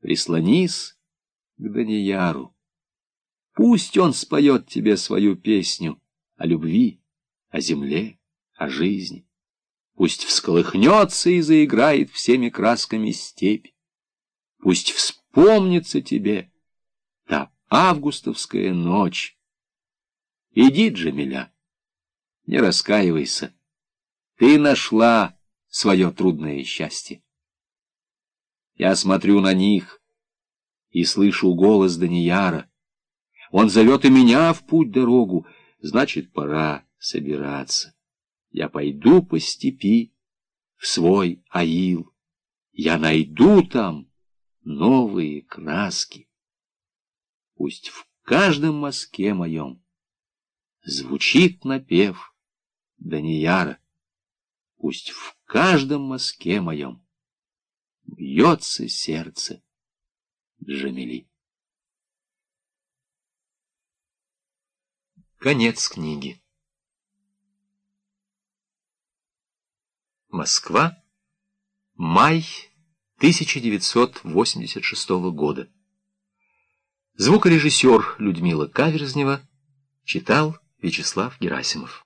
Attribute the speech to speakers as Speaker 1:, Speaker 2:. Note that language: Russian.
Speaker 1: Прислонись к Данияру. Пусть он споет тебе свою песню о любви, о земле, о жизни. Пусть всколыхнется и заиграет всеми красками степь. Пусть вспомнится тебе та августовская ночь. Иди, Джамиля, не раскаивайся. Ты нашла свое трудное счастье. Я смотрю на них и слышу голос Данияра. Он зовет и меня в путь-дорогу, значит, пора собираться. Я пойду по степи в свой аил. Я найду там новые краски. Пусть в каждом мазке моем звучит напев Данияра. Пусть в каждом мазке моем бьется сердце Джамили.
Speaker 2: Конец книги. Москва. Май 1986 года. Звукорежиссер Людмила Каверзнева читал Вячеслав Герасимов.